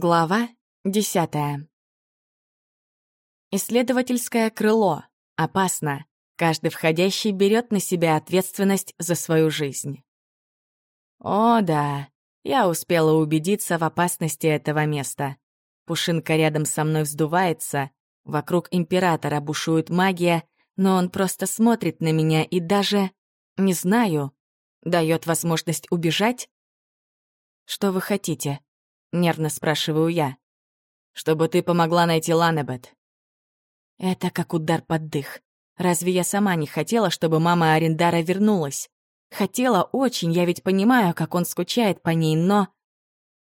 Глава десятая. Исследовательское крыло. Опасно. Каждый входящий берет на себя ответственность за свою жизнь. О, да, я успела убедиться в опасности этого места. Пушинка рядом со мной вздувается, вокруг императора бушует магия, но он просто смотрит на меня и даже, не знаю, дает возможность убежать? Что вы хотите? — нервно спрашиваю я. «Чтобы ты помогла найти Ланебет». Это как удар под дых. Разве я сама не хотела, чтобы мама Арендара вернулась? Хотела очень, я ведь понимаю, как он скучает по ней, но...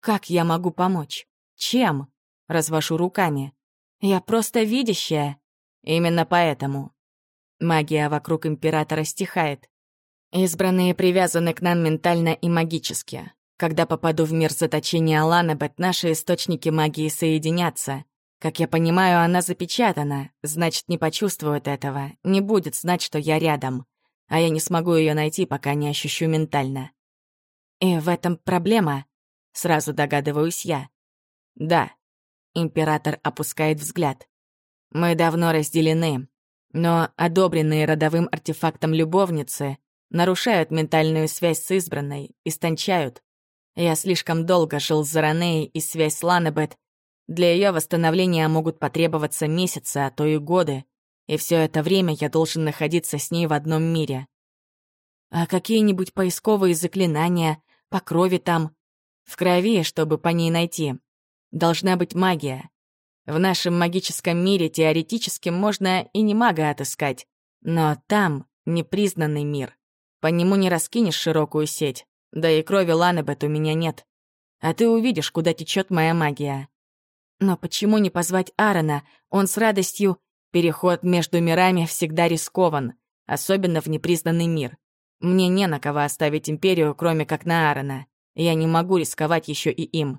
Как я могу помочь? Чем? Развожу руками. Я просто видящая. Именно поэтому. Магия вокруг Императора стихает. Избранные привязаны к нам ментально и магически. Когда попаду в мир заточения Аланабет, наши источники магии соединятся. Как я понимаю, она запечатана, значит, не почувствует этого, не будет знать, что я рядом. А я не смогу ее найти, пока не ощущу ментально. И в этом проблема, сразу догадываюсь я. Да. Император опускает взгляд. Мы давно разделены, но одобренные родовым артефактом любовницы нарушают ментальную связь с избранной, истончают, я слишком долго жил с Заранеей, и связь с Ланебет. Для ее восстановления могут потребоваться месяцы, а то и годы. И все это время я должен находиться с ней в одном мире. А какие-нибудь поисковые заклинания, по крови там, в крови, чтобы по ней найти. Должна быть магия. В нашем магическом мире теоретически можно и не мага отыскать, но там непризнанный мир. По нему не раскинешь широкую сеть. Да и крови Ланебет у меня нет. А ты увидишь, куда течет моя магия. Но почему не позвать Аарона? Он с радостью... Переход между мирами всегда рискован, особенно в непризнанный мир. Мне не на кого оставить Империю, кроме как на Аарона. Я не могу рисковать еще и им.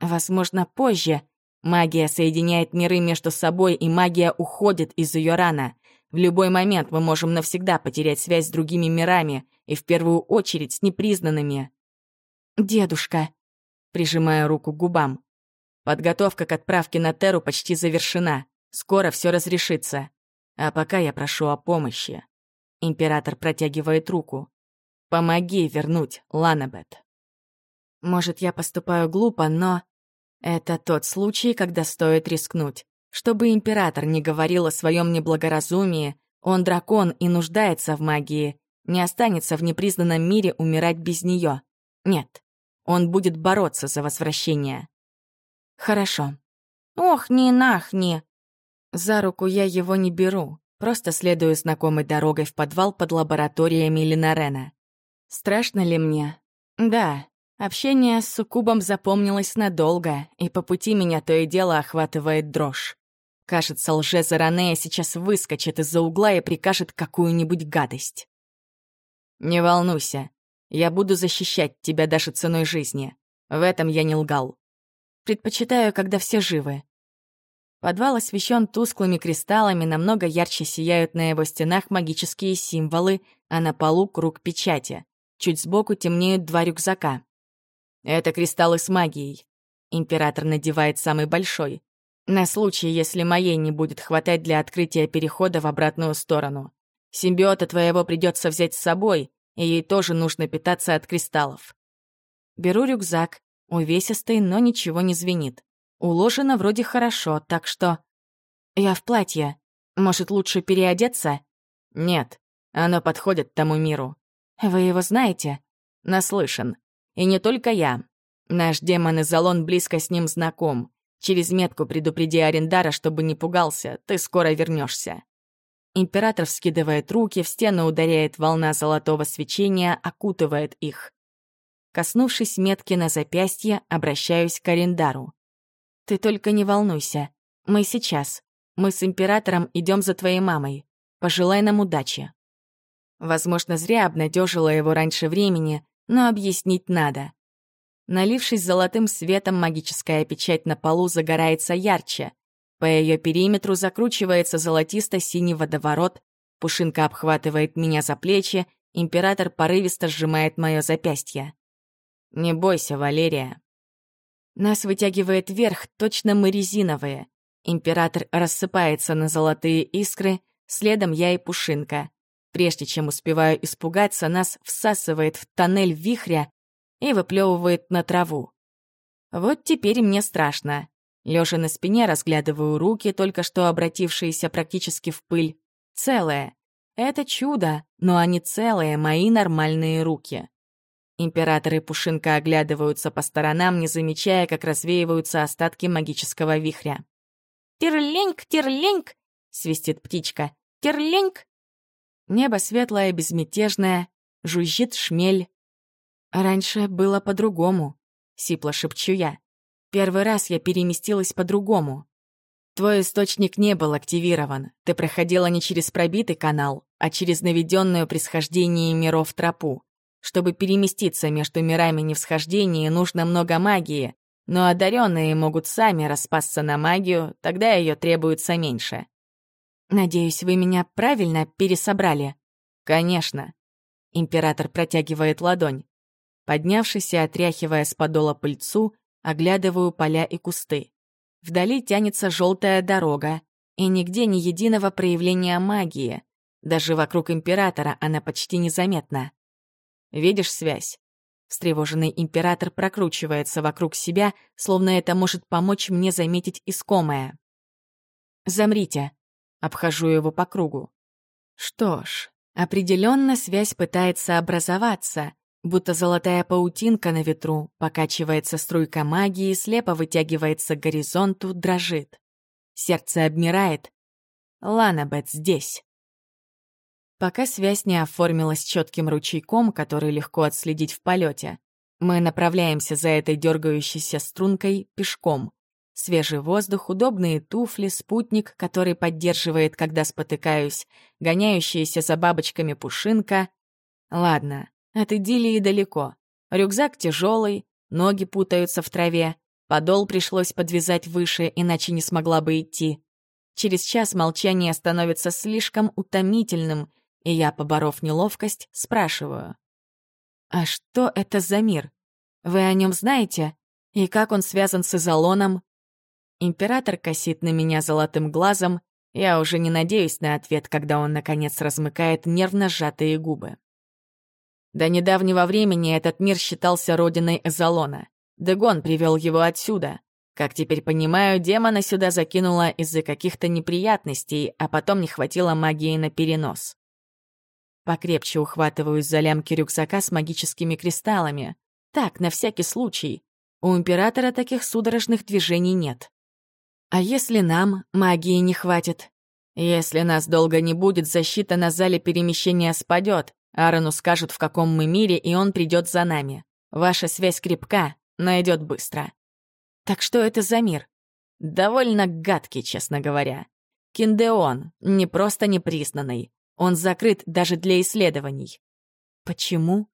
Возможно, позже. Магия соединяет миры между собой, и магия уходит из ее рана. В любой момент мы можем навсегда потерять связь с другими мирами, и в первую очередь с непризнанными. «Дедушка», прижимая руку к губам. Подготовка к отправке на Теру почти завершена. Скоро все разрешится. А пока я прошу о помощи. Император протягивает руку. Помоги вернуть Ланабет. Может, я поступаю глупо, но... Это тот случай, когда стоит рискнуть. Чтобы император не говорил о своем неблагоразумии, он дракон и нуждается в магии, не останется в непризнанном мире умирать без нее. Нет, он будет бороться за возвращение. Хорошо. Ох, не нахни. За руку я его не беру, просто следую знакомой дорогой в подвал под лабораториями Ленарена. Страшно ли мне? Да, общение с суккубом запомнилось надолго, и по пути меня то и дело охватывает дрожь. Кажется, лже-Заранея сейчас выскочит из-за угла и прикажет какую-нибудь гадость. «Не волнуйся, я буду защищать тебя даже ценой жизни. В этом я не лгал. Предпочитаю, когда все живы». Подвал освещен тусклыми кристаллами, намного ярче сияют на его стенах магические символы, а на полу круг печати. Чуть сбоку темнеют два рюкзака. «Это кристаллы с магией». Император надевает самый большой. На случай, если моей не будет хватать для открытия перехода в обратную сторону. Симбиота твоего придется взять с собой, и ей тоже нужно питаться от кристаллов. Беру рюкзак, увесистый, но ничего не звенит. Уложено вроде хорошо, так что... Я в платье. Может, лучше переодеться? Нет, оно подходит тому миру. Вы его знаете? Наслышан. И не только я. Наш демон Изолон близко с ним знаком. Через метку предупреди Арендара, чтобы не пугался, ты скоро вернешься. Император вскидывает руки, в стену ударяет волна золотого свечения, окутывает их. Коснувшись метки на запястье, обращаюсь к Арендару. «Ты только не волнуйся. Мы сейчас. Мы с императором идем за твоей мамой. Пожелай нам удачи». Возможно, зря обнадежила его раньше времени, но объяснить надо. Налившись золотым светом, магическая печать на полу загорается ярче — по ее периметру закручивается золотисто-синий водоворот, Пушинка обхватывает меня за плечи, император порывисто сжимает мое запястье. «Не бойся, Валерия». Нас вытягивает вверх, точно мы резиновые. Император рассыпается на золотые искры, следом я и Пушинка. Прежде чем успеваю испугаться, нас всасывает в тоннель вихря и выплевывает на траву. Вот теперь мне страшно. Лежа на спине, разглядываю руки, только что обратившиеся практически в пыль. Целые. Это чудо, но они целые, мои нормальные руки. Император и Пушинка оглядываются по сторонам, не замечая, как развеиваются остатки магического вихря. «Терленьк, терленьк!» — свистит птичка. «Терленьк!» Небо светлое, безмятежное, жужжит шмель. Раньше было по-другому, сипло шепчу я. Первый раз я переместилась по-другому. Твой источник не был активирован. Ты проходила не через пробитый канал, а через наведенную при схождении миров тропу. Чтобы переместиться между мирами невсхождения, нужно много магии, но одаренные могут сами распасться на магию, тогда ее требуется меньше. Надеюсь, вы меня правильно пересобрали? Конечно. Император протягивает ладонь. Поднявшись и отряхивая с подола пыльцу, оглядываю поля и кусты. Вдали тянется желтая дорога, и нигде ни единого проявления магии. Даже вокруг императора она почти незаметна. Видишь связь? Встревоженный император прокручивается вокруг себя, словно это может помочь мне заметить искомое. «Замрите!» Обхожу его по кругу. Что ж, определенно связь пытается образоваться, будто золотая паутинка на ветру, покачивается струйка магии, слепо вытягивается к горизонту, дрожит. Сердце обмирает. Ланабет здесь. Пока связь не оформилась четким ручейком, который легко отследить в полете, мы направляемся за этой дергающейся стрункой пешком. Свежий воздух, удобные туфли, спутник, который поддерживает, когда спотыкаюсь, гоняющаяся за бабочками пушинка. Ладно, от идиллии далеко. Рюкзак тяжелый, ноги путаются в траве, подол пришлось подвязать выше, иначе не смогла бы идти. Через час молчание становится слишком утомительным, и я, поборов неловкость, спрашиваю. «А что это за мир? Вы о нем знаете? И как он связан с Изолоном?» Император косит на меня золотым глазом, я уже не надеюсь на ответ, когда он, наконец, размыкает нервно сжатые губы. До недавнего времени этот мир считался родиной Эзолона. Дегон привел его отсюда. Как теперь понимаю, демона сюда закинула из-за каких-то неприятностей, а потом не хватило магии на перенос. Покрепче ухватываюсь за лямки рюкзака с магическими кристаллами. Так, на всякий случай. У Императора таких судорожных движений нет. А если нам магии не хватит? Если нас долго не будет, защита на зале перемещения спадет, Аарону скажут, в каком мы мире, и он придет за нами. Ваша связь крепка, найдет быстро. Так что это за мир? Довольно гадкий, честно говоря. Киндеон, не просто непризнанный. Он закрыт даже для исследований. Почему?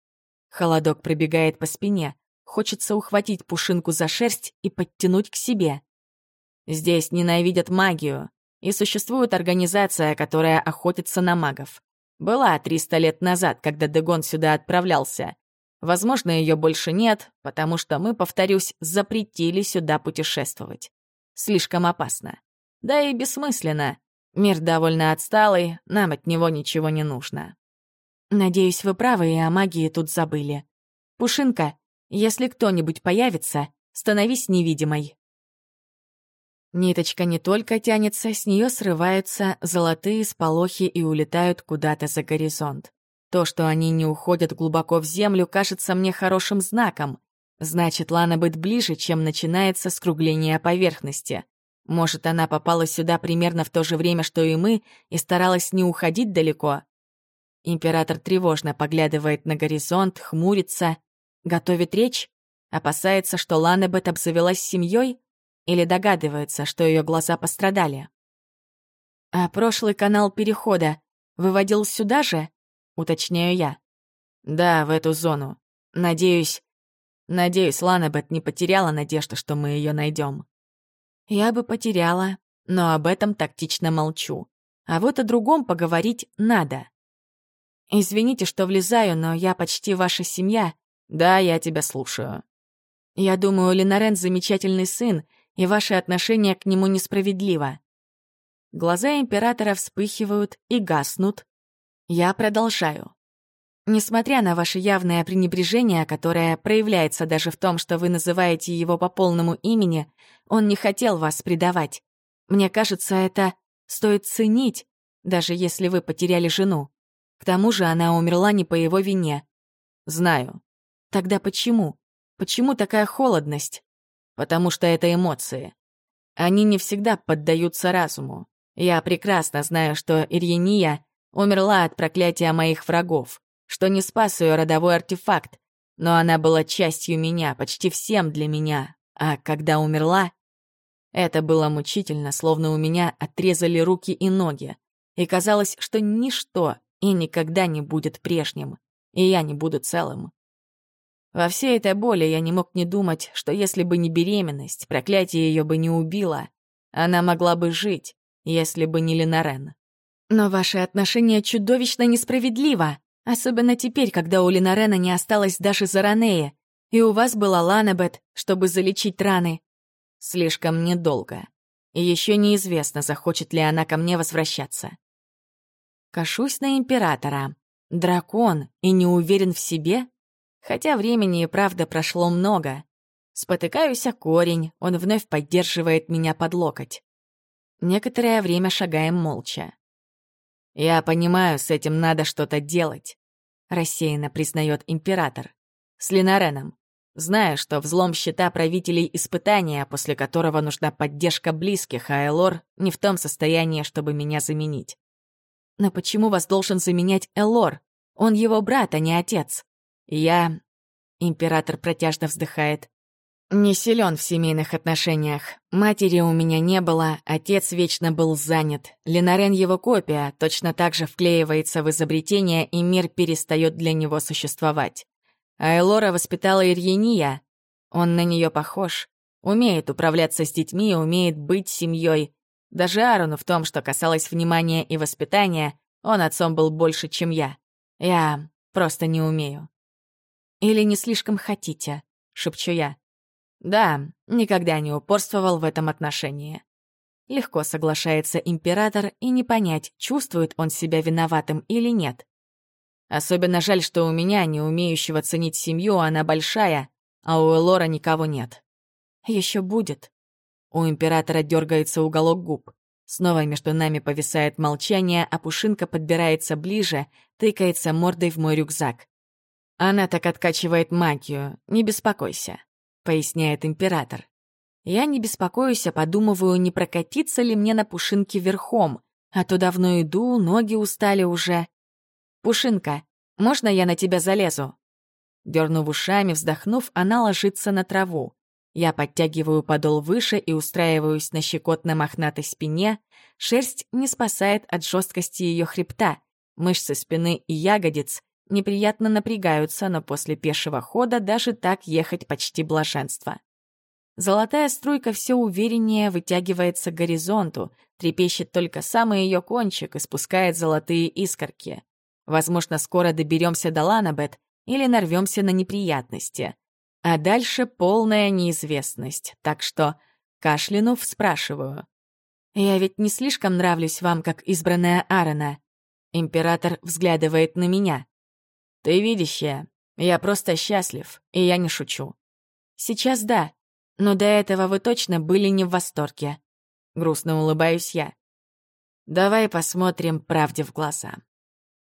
Холодок пробегает по спине. Хочется ухватить пушинку за шерсть и подтянуть к себе. Здесь ненавидят магию, и существует организация, которая охотится на магов. Была 300 лет назад, когда Дегон сюда отправлялся. Возможно, ее больше нет, потому что мы, повторюсь, запретили сюда путешествовать. Слишком опасно. Да и бессмысленно. Мир довольно отсталый, нам от него ничего не нужно. Надеюсь, вы правы и о магии тут забыли. Пушинка, если кто-нибудь появится, становись невидимой. Ниточка не только тянется, с нее срываются золотые сполохи и улетают куда-то за горизонт. То, что они не уходят глубоко в землю, кажется мне хорошим знаком. Значит, Лана быть ближе, чем начинается скругление поверхности. Может, она попала сюда примерно в то же время, что и мы, и старалась не уходить далеко? Император тревожно поглядывает на горизонт, хмурится. Готовит речь? Опасается, что Ланебет обзавелась семьей? Или догадывается, что ее глаза пострадали. «А прошлый канал перехода выводил сюда же?» — уточняю я. «Да, в эту зону. Надеюсь... Надеюсь, Ланабет не потеряла надежду, что мы ее найдем. Я бы потеряла, но об этом тактично молчу. А вот о другом поговорить надо. Извините, что влезаю, но я почти ваша семья. Да, я тебя слушаю. Я думаю, Ленарен замечательный сын, и ваше отношение к нему несправедливо. Глаза императора вспыхивают и гаснут. Я продолжаю. Несмотря на ваше явное пренебрежение, которое проявляется даже в том, что вы называете его по полному имени, он не хотел вас предавать. Мне кажется, это стоит ценить, даже если вы потеряли жену. К тому же она умерла не по его вине. Знаю. Тогда почему? Почему такая холодность? Потому что это эмоции. Они не всегда поддаются разуму. Я прекрасно знаю, что Ирьения умерла от проклятия моих врагов, что не спас ее родовой артефакт, но она была частью меня, почти всем для меня. А когда умерла, это было мучительно, словно у меня отрезали руки и ноги, и казалось, что ничто и никогда не будет прежним, и я не буду целым. Во всей этой боли я не мог не думать, что если бы не беременность, проклятие ее бы не убило, она могла бы жить, если бы не Ленарен. Но ваше отношение чудовищно несправедливо, особенно теперь, когда у Ленарена не осталось даже Заранея, и у вас была Ланабет, чтобы залечить раны. Слишком недолго. И еще неизвестно, захочет ли она ко мне возвращаться. Кашусь на императора. Дракон и не уверен в себе? Хотя времени и правда прошло много. Спотыкаюсь о корень, он вновь поддерживает меня под локоть. Некоторое время шагаем молча. «Я понимаю, с этим надо что-то делать», — рассеянно признает император. «С Ленареном. Знаю, что взлом счета правителей испытания, после которого нужна поддержка близких, а Элор не в том состоянии, чтобы меня заменить. Но почему вас должен заменять Элор? Он его брат, а не отец. Я... Император протяжно вздыхает. Не силен в семейных отношениях. Матери у меня не было, отец вечно был занят. Ленарен его копия, точно так же вклеивается в изобретение, и мир перестает для него существовать. А воспитала Ирьения. Он на нее похож. Умеет управляться с детьми, умеет быть семьей. Даже Аруну в том, что касалось внимания и воспитания, он отцом был больше, чем я. Я просто не умею. «Или не слишком хотите?» — шепчу я. «Да, никогда не упорствовал в этом отношении». Легко соглашается император, и не понять, чувствует он себя виноватым или нет. Особенно жаль, что у меня, не умеющего ценить семью, она большая, а у Элора никого нет. Еще будет. У императора дергается уголок губ. Снова между нами повисает молчание, а Пушинка подбирается ближе, тыкается мордой в мой рюкзак. Она так откачивает магию, не беспокойся», — поясняет император. Я не беспокоюсь, а подумываю, не прокатиться ли мне на Пушинке верхом, а то давно иду, ноги устали уже. «Пушинка, можно я на тебя залезу?» Дернув ушами, вздохнув, она ложится на траву. Я подтягиваю подол выше и устраиваюсь на щекотно мохнатой спине. Шерсть не спасает от жесткости ее хребта. Мышцы спины и ягодиц неприятно напрягаются, но после пешего хода даже так ехать почти блаженство. Золотая струйка все увереннее вытягивается к горизонту, трепещет только самый ее кончик и спускает золотые искорки. Возможно, скоро доберемся до Ланабет или нарвемся на неприятности. А дальше полная неизвестность, так что, кашлянув, спрашиваю. «Я ведь не слишком нравлюсь вам, как избранная Аарона?» Император взглядывает на меня. «Ты видящая, я просто счастлив, и я не шучу». «Сейчас да, но до этого вы точно были не в восторге». Грустно улыбаюсь я. «Давай посмотрим правде в глаза.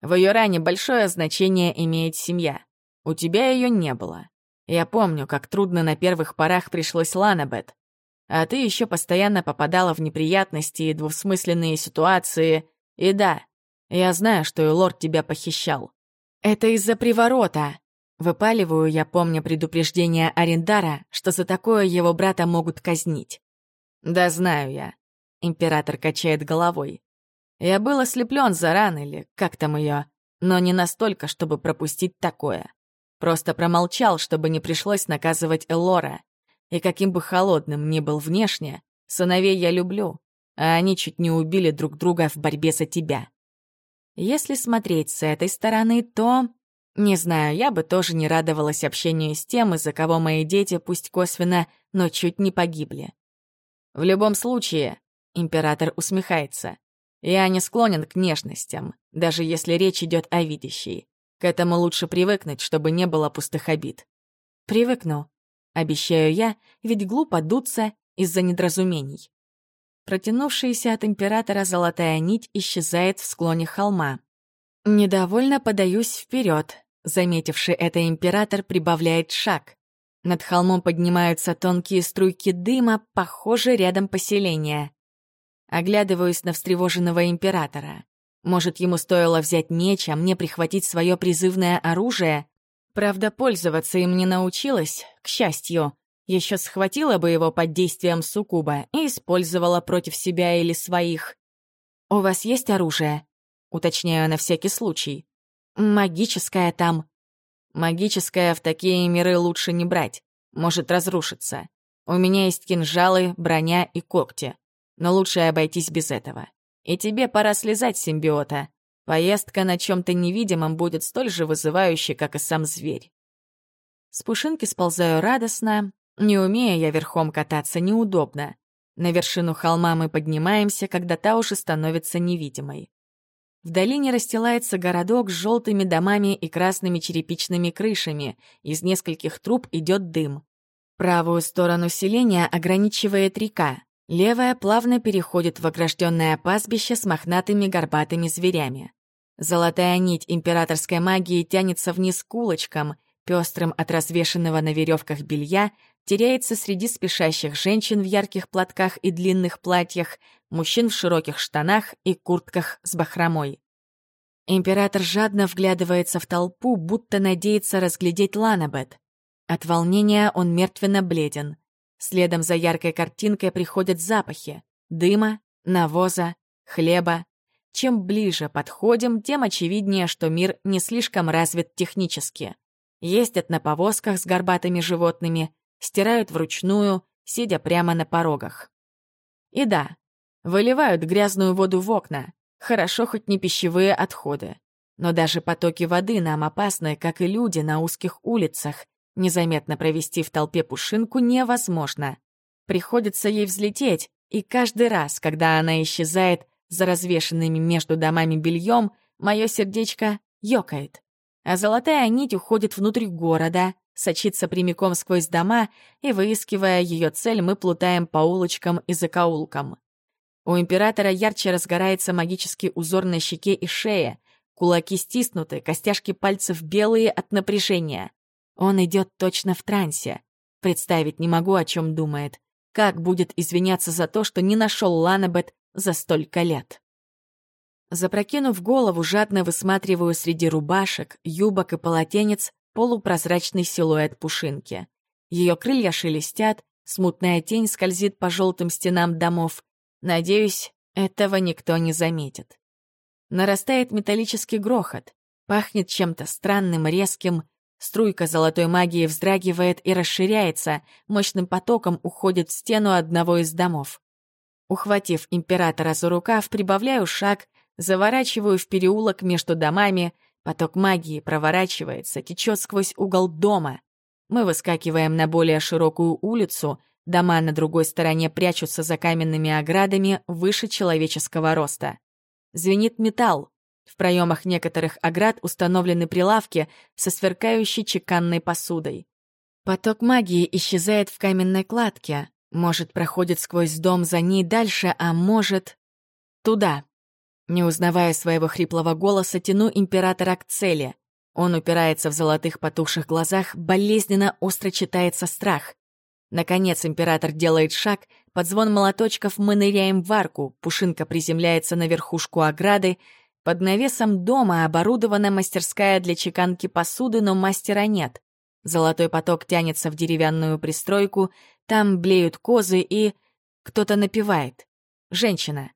В ее ране большое значение имеет семья. У тебя ее не было. Я помню, как трудно на первых порах пришлось Ланабет. А ты еще постоянно попадала в неприятности и двусмысленные ситуации. И да, я знаю, что и лорд тебя похищал. «Это из-за приворота!» Выпаливаю я, помня предупреждение Арендара, что за такое его брата могут казнить. «Да знаю я», — император качает головой. «Я был ослеплен за или как там ее, но не настолько, чтобы пропустить такое. Просто промолчал, чтобы не пришлось наказывать Элора. И каким бы холодным ни был внешне, сыновей я люблю, а они чуть не убили друг друга в борьбе за тебя. Если смотреть с этой стороны, то... Не знаю, я бы тоже не радовалась общению с тем, из-за кого мои дети, пусть косвенно, но чуть не погибли. В любом случае, император усмехается. Я не склонен к нежностям, даже если речь идет о видящей. К этому лучше привыкнуть, чтобы не было пустых обид. Привыкну, обещаю я, ведь глупо дуться из-за недоразумений. Протянувшаяся от императора золотая нить исчезает в склоне холма. Недовольно подаюсь вперед. Заметивший это император прибавляет шаг. Над холмом поднимаются тонкие струйки дыма, похоже, рядом поселение. Оглядываюсь на встревоженного императора. Может, ему стоило взять меч, а мне прихватить свое призывное оружие? Правда, пользоваться им не научилась, к счастью. Еще схватила бы его под действием суккуба и использовала против себя или своих. «У вас есть оружие?» Уточняю на всякий случай. Магическое там. Магическое в такие миры лучше не брать. Может разрушиться. У меня есть кинжалы, броня и когти. Но лучше обойтись без этого. И тебе пора слезать симбиота. Поездка на чем-то невидимом будет столь же вызывающей, как и сам зверь. С пушинки сползаю радостно. Не умея я верхом кататься, неудобно. На вершину холма мы поднимаемся, когда та уже становится невидимой. В долине расстилается городок с желтыми домами и красными черепичными крышами. Из нескольких труб идет дым. Правую сторону селения ограничивает река. Левая плавно переходит в огражденное пастбище с мохнатыми горбатыми зверями. Золотая нить императорской магии тянется вниз к улочкам, пестрым от развешенного на веревках белья, теряется среди спешащих женщин в ярких платках и длинных платьях, мужчин в широких штанах и куртках с бахромой. Император жадно вглядывается в толпу, будто надеется разглядеть Ланабет. От волнения он мертвенно бледен. Следом за яркой картинкой приходят запахи — дыма, навоза, хлеба. Чем ближе подходим, тем очевиднее, что мир не слишком развит технически. Ездят на повозках с горбатыми животными, стирают вручную, сидя прямо на порогах. И да, выливают грязную воду в окна, хорошо хоть не пищевые отходы. Но даже потоки воды нам опасны, как и люди на узких улицах. Незаметно провести в толпе пушинку невозможно. Приходится ей взлететь, и каждый раз, когда она исчезает за развешенными между домами бельем, мое сердечко ёкает. А золотая нить уходит внутрь города, сочится прямиком сквозь дома, и, выискивая ее цель, мы плутаем по улочкам и закоулкам. У императора ярче разгорается магический узор на щеке и шее, кулаки стиснуты, костяшки пальцев белые от напряжения. Он идет точно в трансе. Представить не могу, о чем думает. Как будет извиняться за то, что не нашел Ланабет за столько лет. Запрокинув голову, жадно высматриваю среди рубашек, юбок и полотенец полупрозрачный силуэт пушинки. Ее крылья шелестят, смутная тень скользит по желтым стенам домов. Надеюсь, этого никто не заметит. Нарастает металлический грохот, пахнет чем-то странным, резким. Струйка золотой магии вздрагивает и расширяется, мощным потоком уходит в стену одного из домов. Ухватив императора за рукав, прибавляю шаг, заворачиваю в переулок между домами — Поток магии проворачивается, течет сквозь угол дома. Мы выскакиваем на более широкую улицу, дома на другой стороне прячутся за каменными оградами выше человеческого роста. Звенит металл. В проемах некоторых оград установлены прилавки со сверкающей чеканной посудой. Поток магии исчезает в каменной кладке. Может, проходит сквозь дом за ней дальше, а может... Туда. Не узнавая своего хриплого голоса, тяну императора к цели. Он упирается в золотых потухших глазах, болезненно остро читается страх. Наконец император делает шаг, под звон молоточков мы ныряем в арку, Пушинка приземляется на верхушку ограды, под навесом дома оборудована мастерская для чеканки посуды, но мастера нет. Золотой поток тянется в деревянную пристройку, там блеют козы и... Кто-то напевает. Женщина.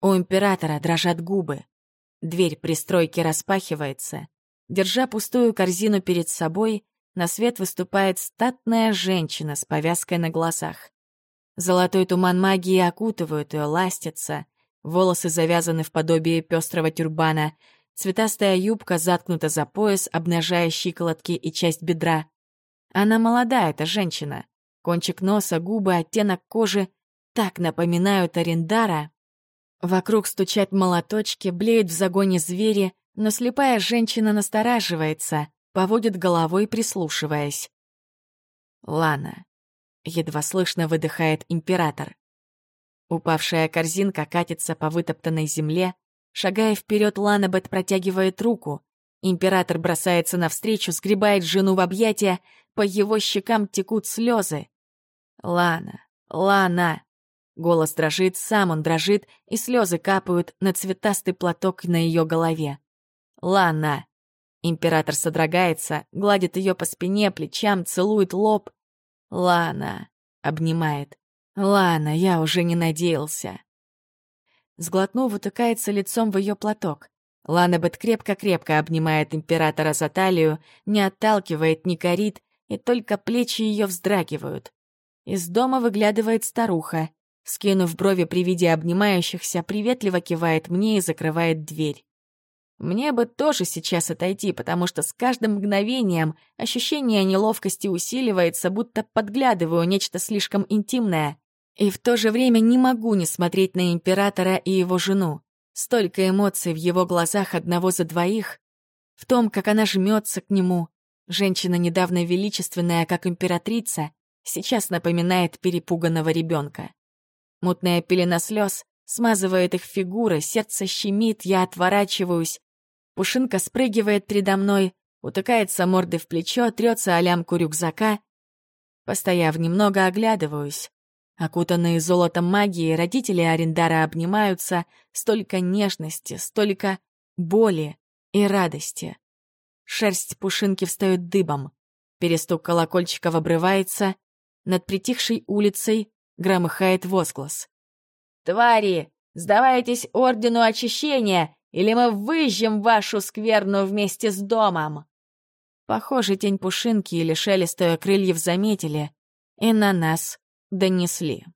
У императора дрожат губы. Дверь пристройки распахивается. Держа пустую корзину перед собой, на свет выступает статная женщина с повязкой на глазах. Золотой туман магии окутывает ее, ластится. Волосы завязаны в подобие пестрого тюрбана. Цветастая юбка заткнута за пояс, обнажая щиколотки и часть бедра. Она молодая, эта женщина. Кончик носа, губы, оттенок кожи так напоминают Арендара. Вокруг стучат молоточки, блеют в загоне звери, но слепая женщина настораживается, поводит головой, прислушиваясь. «Лана», — едва слышно выдыхает император. Упавшая корзинка катится по вытоптанной земле, шагая вперед, Ланабет протягивает руку. Император бросается навстречу, сгребает жену в объятия, по его щекам текут слезы. «Лана, Лана!» Голос дрожит, сам он дрожит, и слезы капают на цветастый платок на ее голове. «Лана!» Император содрогается, гладит ее по спине, плечам, целует лоб. «Лана!» — обнимает. «Лана, я уже не надеялся!» Сглотнув, утыкается лицом в ее платок. Ланабет крепко-крепко обнимает императора за талию, не отталкивает, не корит, и только плечи ее вздрагивают. Из дома выглядывает старуха. Скинув брови при виде обнимающихся, приветливо кивает мне и закрывает дверь. Мне бы тоже сейчас отойти, потому что с каждым мгновением ощущение неловкости усиливается, будто подглядываю нечто слишком интимное. И в то же время не могу не смотреть на императора и его жену. Столько эмоций в его глазах одного за двоих. В том, как она жмется к нему. Женщина, недавно величественная, как императрица, сейчас напоминает перепуганного ребенка. Мутная пелена слез смазывает их фигуры, сердце щемит, я отворачиваюсь. Пушинка спрыгивает передо мной, утыкается мордой в плечо, трется о лямку рюкзака. Постояв немного, оглядываюсь. Окутанные золотом магии, родители Арендара обнимаются, столько нежности, столько боли и радости. Шерсть Пушинки встает дыбом. Перестук колокольчиков обрывается. Над притихшей улицей громыхает возглас. «Твари, сдавайтесь Ордену Очищения, или мы выжжем вашу скверну вместе с домом!» Похоже, тень Пушинки или шелестое крыльев заметили и на нас донесли.